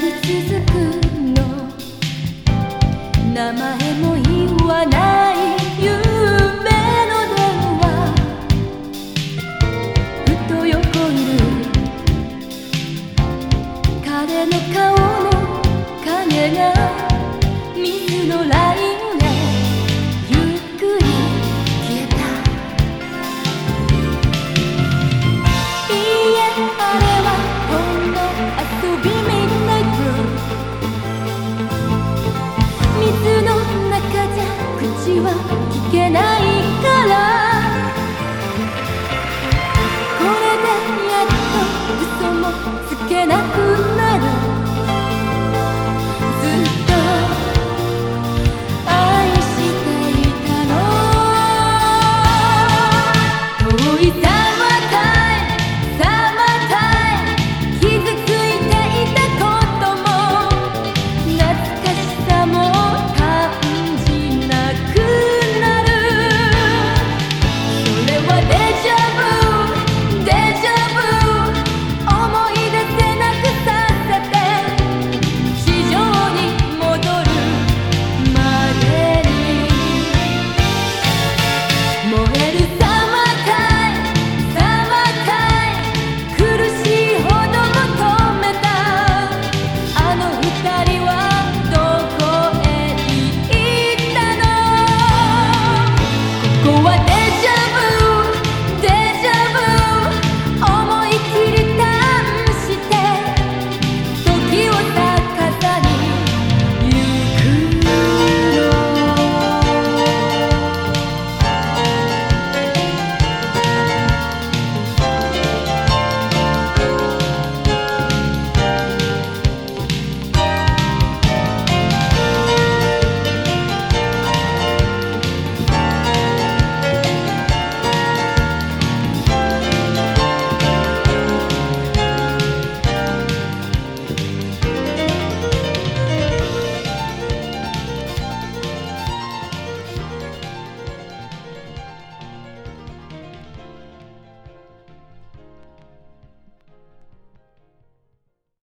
り続くの」「名前も言わない夢の電話」「ふと横いる。彼の顔の影が水のラ